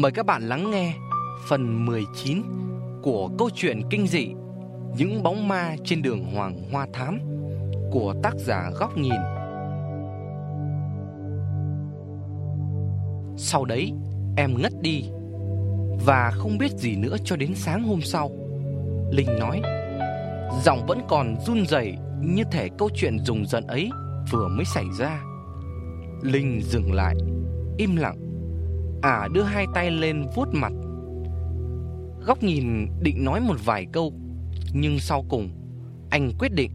Mời các bạn lắng nghe phần 19 của câu chuyện kinh dị Những bóng ma trên đường Hoàng Hoa Thám của tác giả Góc Nhìn. Sau đấy, em ngất đi và không biết gì nữa cho đến sáng hôm sau. Linh nói, giọng vẫn còn run rẩy như thể câu chuyện rùng rợn ấy vừa mới xảy ra. Linh dừng lại, im lặng. Ả à, đưa hai tay lên vuốt mặt. Góc nhìn định nói một vài câu, nhưng sau cùng anh quyết định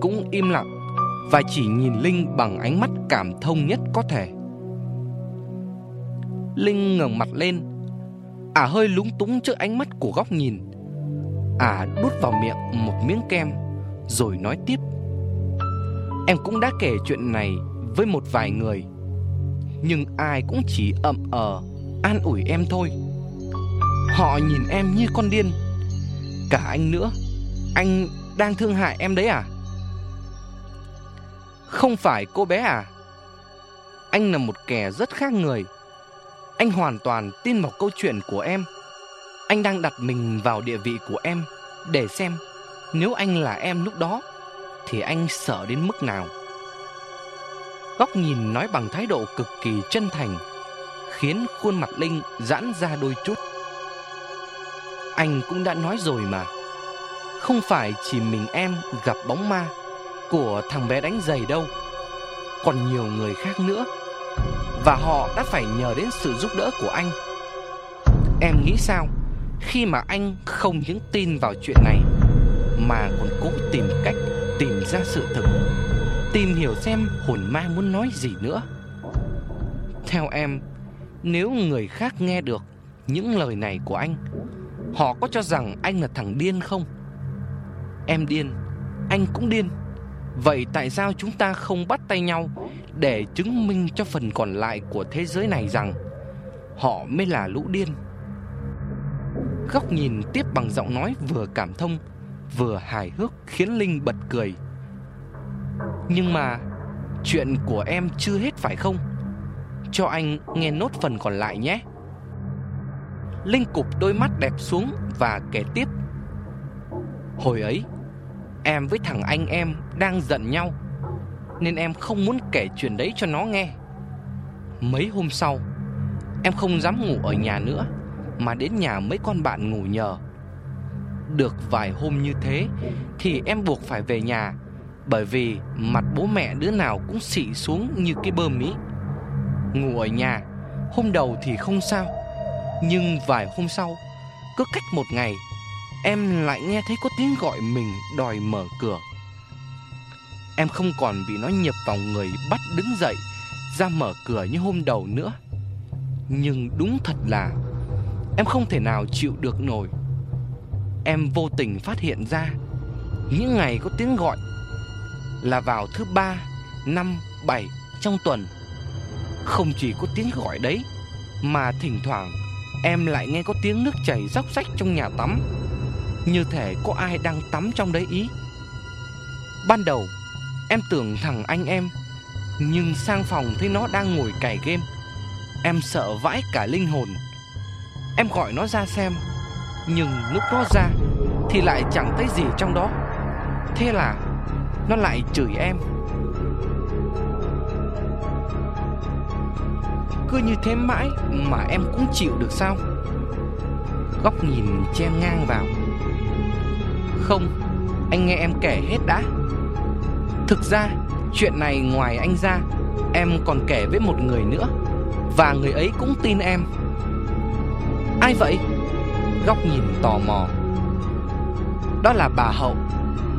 cũng im lặng và chỉ nhìn Linh bằng ánh mắt cảm thông nhất có thể. Linh ngẩng mặt lên, ả à hơi lúng túng trước ánh mắt của góc nhìn. Ả à đút vào miệng một miếng kem rồi nói tiếp. Em cũng đã kể chuyện này với một vài người, nhưng ai cũng chỉ ậm ờ an ủi em thôi. Họ nhìn em như con điên. Cả anh nữa, anh đang thương hại em đấy à? Không phải cô bé à? Anh là một kẻ rất khác người. Anh hoàn toàn tin vào câu chuyện của em. Anh đang đặt mình vào địa vị của em để xem nếu anh là em lúc đó thì anh sợ đến mức nào. Góc nhìn nói bằng thái độ cực kỳ chân thành, khiến khuôn mặt Linh giãn ra đôi chút. Anh cũng đã nói rồi mà, không phải chỉ mình em gặp bóng ma của thằng bé đánh giày đâu, còn nhiều người khác nữa. Và họ đã phải nhờ đến sự giúp đỡ của anh. Em nghĩ sao khi mà anh không những tin vào chuyện này mà còn cố tìm cách tìm ra sự thực, tìm hiểu xem hồn ma muốn nói gì nữa. Theo em, nếu người khác nghe được những lời này của anh, họ có cho rằng anh là thằng điên không? Em điên, anh cũng điên. Vậy tại sao chúng ta không bắt tay nhau để chứng minh cho phần còn lại của thế giới này rằng họ mới là lũ điên? Góc nhìn tiếp bằng giọng nói vừa cảm thông vừa hài hước khiến Linh bật cười. Nhưng mà chuyện của em chưa hết phải không? Cho anh nghe nốt phần còn lại nhé. Linh cụp đôi mắt đẹp xuống và kể tiếp. Hồi ấy, em với thằng anh em đang giận nhau, nên em không muốn kể chuyện đấy cho nó nghe. Mấy hôm sau, em không dám ngủ ở nhà nữa, mà đến nhà mấy con bạn ngủ nhờ. Được vài hôm như thế Thì em buộc phải về nhà bởi vì mặt bố mẹ đứa nào cũng xị xuống như cái bơm mỹ Ngủ ở nhà, Hôm đầu thì không sao, Nhưng vài hôm sau, Cứ cách một ngày, Em lại nghe thấy có tiếng gọi mình đòi mở cửa. Em không còn bị nó nhập vào người bắt đứng dậy, Ra mở cửa như hôm đầu nữa. Nhưng đúng thật là, Em không thể nào chịu được nổi. Em vô tình phát hiện ra, những ngày có tiếng gọi là vào thứ ba, năm, bảy trong tuần. Không chỉ có tiếng gọi đấy, mà thỉnh thoảng em lại nghe có tiếng nước chảy róc rách trong nhà tắm, như thể có ai đang tắm trong đấy ý. Ban đầu, em tưởng thằng anh em, nhưng sang phòng thấy nó đang ngồi cày game, em sợ vãi cả linh hồn. Em gọi nó ra xem nhưng lúc nó ra Thì lại chẳng thấy gì trong đó Thế là nó lại chửi em. Cứ như thế mãi Mà em cũng chịu được sao? Góc nhìn chen ngang vào. Không, Anh nghe em kể hết đã. Thực ra, Chuyện này ngoài anh ra, Em còn kể với một người nữa, Và người ấy cũng tin em. Ai vậy? góc nhìn tò mò. Đó là bà Hậu.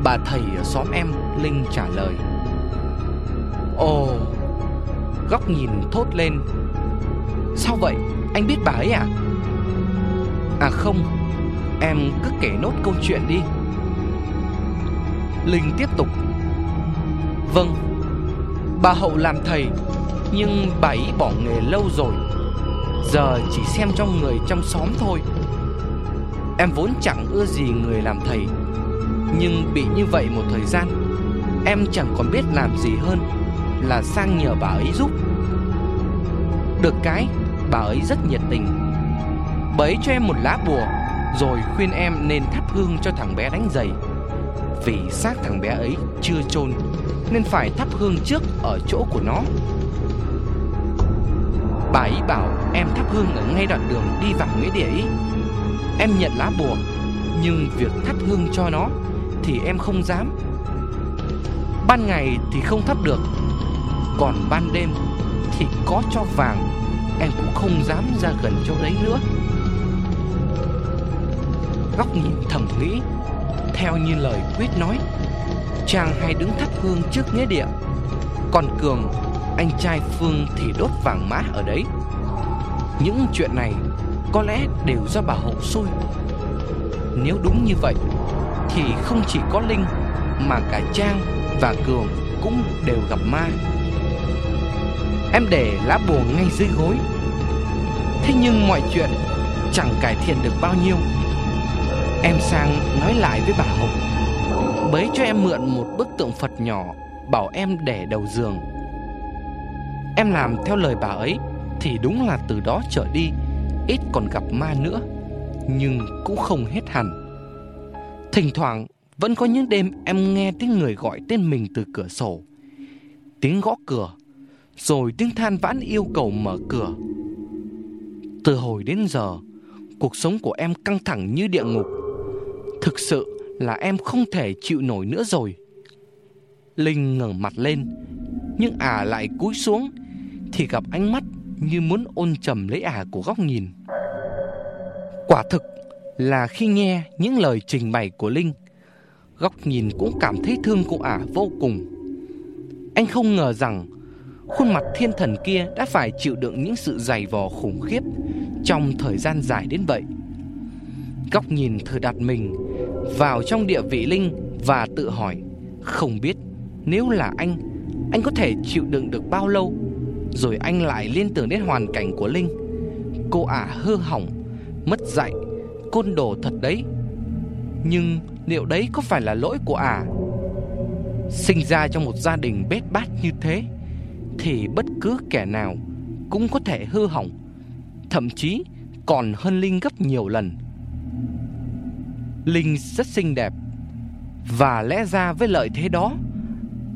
Bà thầy ở xóm em, Linh trả lời. Ồ, Góc nhìn thốt lên. Sao vậy? Anh biết bà ấy à? À không, Em cứ kể nốt câu chuyện đi. Linh tiếp tục. Vâng Bà Hậu làm thầy, Nhưng bà ấy bỏ nghề lâu rồi. Giờ chỉ xem cho người trong xóm thôi. Em vốn chẳng ưa gì người làm thầy. Nhưng bị như vậy một thời gian, Em chẳng còn biết làm gì hơn Là sang nhờ bà ấy giúp. Được cái, bà ấy rất nhiệt tình. Bà ấy cho em một lá bùa, Rồi khuyên em nên thắp hương cho thằng bé đánh giày. Vì xác thằng bé ấy chưa chôn, Nên phải thắp hương trước ở chỗ của nó. Bà ấy bảo em thắp hương ở ngay đoạn đường đi vào nghĩa địa ấy Em nhận lá bùa, Nhưng việc thắp hương cho nó thì em không dám. Ban ngày thì không thắp được, Còn ban đêm thì có cho vàng, Em cũng không dám ra gần chỗ đấy nữa. Góc nhìn thầm nghĩ Theo như lời Quyết nói, Chàng hay đứng thắp hương trước nghĩa địa, Còn Cường, Anh trai Phương thì đốt vàng mã ở đấy. Những chuyện này Có lẽ đều do bà Hậu xui. Nếu đúng như vậy thì không chỉ có Linh, Mà cả Trang và Cường cũng đều gặp ma. Em để lá bùa ngay dưới gối. Thế nhưng mọi chuyện chẳng cải thiện được bao nhiêu. Em sang nói lại với bà Hồng. Bấy cho em mượn một bức tượng Phật nhỏ, Bảo em để đầu giường. Em làm theo lời bà ấy, Thì đúng là từ đó trở đi, Ít còn gặp ma nữa, Nhưng cũng không hết hẳn. Thỉnh thoảng, Vẫn có những đêm em nghe tiếng người gọi tên mình từ cửa sổ. Tiếng gõ cửa, Rồi tiếng than vãn yêu cầu mở cửa. Từ hồi đến giờ, Cuộc sống của em căng thẳng như địa ngục. Thực sự là em không thể chịu nổi nữa rồi. Linh ngẩng mặt lên, Nhưng ả à lại cúi xuống Thì gặp ánh mắt như muốn ôn trầm lấy ả à của góc nhìn. Quả thực là khi nghe những lời trình bày của Linh, Góc nhìn cũng cảm thấy thương cô ả vô cùng. Anh không ngờ rằng Khuôn mặt thiên thần kia đã phải chịu đựng những sự dày vò khủng khiếp Trong thời gian dài đến vậy. Góc nhìn thử đặt mình vào trong địa vị Linh và tự hỏi, Không biết nếu là anh Anh có thể chịu đựng được bao lâu? Rồi anh lại liên tưởng đến hoàn cảnh của Linh. Cô ả hư hỏng, Mất dạy Côn đồ thật đấy. Nhưng liệu đấy có phải là lỗi của ả? À? Sinh ra trong một gia đình bết bát như thế, Thì bất cứ kẻ nào Cũng có thể hư hỏng, Thậm chí còn hơn Linh gấp nhiều lần. Linh rất xinh đẹp, Và lẽ ra với lợi thế đó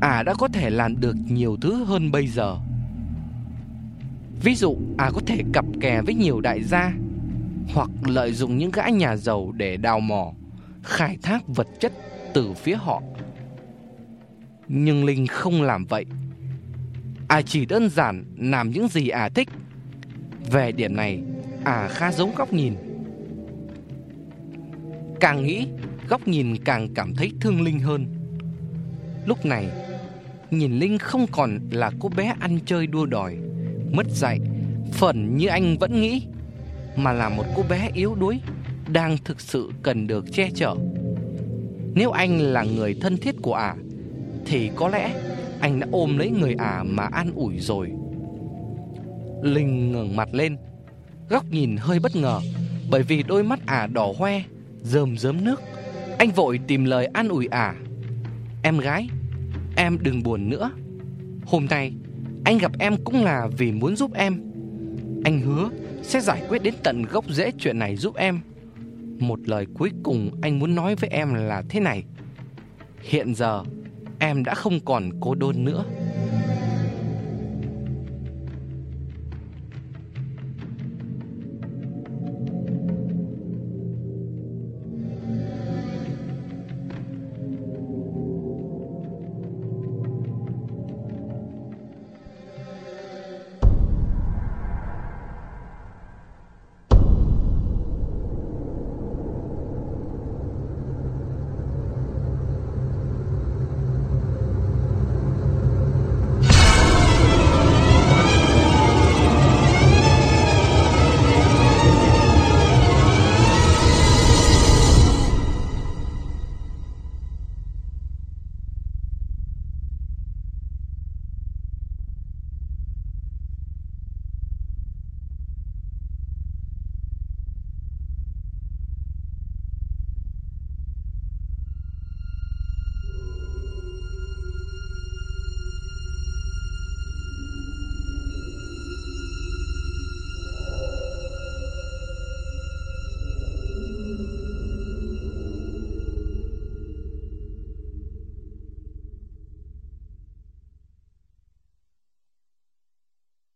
À đã có thể làm được nhiều thứ hơn bây giờ. Ví dụ à có thể cặp kè với nhiều đại gia hoặc lợi dụng những gã nhà giàu để đào mỏ, Khai thác vật chất từ phía họ. Nhưng Linh không làm vậy. À chỉ đơn giản làm những gì à thích. Về điểm này À khá giống góc nhìn. Càng nghĩ, Góc nhìn càng cảm thấy thương Linh hơn. Lúc này, Nhìn Linh không còn là cô bé ăn chơi đua đòi, Mất dạy, Phần như anh vẫn nghĩ. Mà là một cô bé yếu đuối, Đang thực sự cần được che chở. Nếu anh là người thân thiết của ả, Thì có lẽ Anh đã ôm lấy người ả mà an ủi rồi. Linh ngẩng mặt lên, Góc nhìn hơi bất ngờ, Bởi vì đôi mắt ả đỏ hoe, rơm rớm nước. Anh vội tìm lời an ủi ả. Em gái, Em đừng buồn nữa. Hôm nay anh gặp em cũng là vì muốn giúp em. Anh hứa sẽ giải quyết đến tận gốc rễ chuyện này giúp em. Một lời cuối cùng anh muốn nói với em là thế này. Hiện giờ, em đã không còn cô đơn nữa.